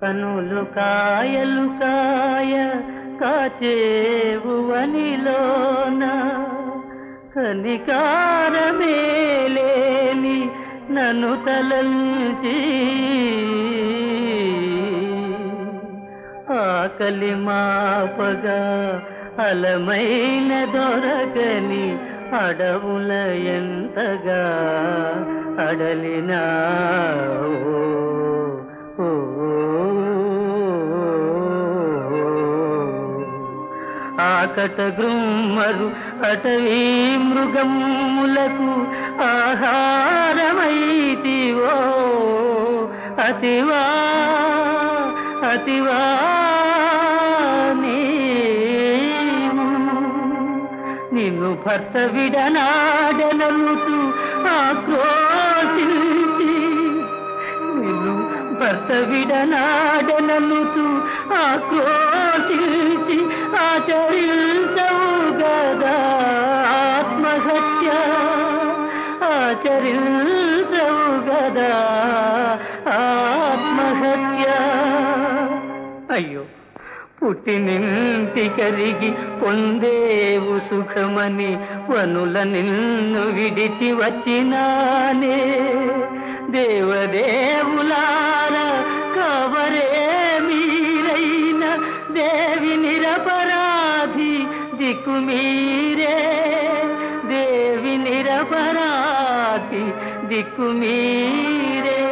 కనులు కాయలు కాయ కాచేవు వనిలోన కనికారమేలేని నన్ను తలంచి. ఆకలి మాపగా అలమైన దొరకని అడవుల ఎంతగా అడలినా ఓ, ఆకట గృమ్మరు అటవీ మృగములకు ఆహారమైతివో. అతివా అతివా నిన్ను భర్త విడనాడనలుచు ఆక్రోశించి. నిన్ను భర్త విడనాడనలుచు ఆక్రోశించి ఆచరించవు గదా ఆత్మహత్య. అయ్యో పుట్టినింటి కరిగి పొందేవు సుఖమని వనుల నిన్ను విడిచి వచ్చినానే. దేవదేవులార కవరే మీరైన దేవి నిరపరాధి దిక్కు ख मेरे।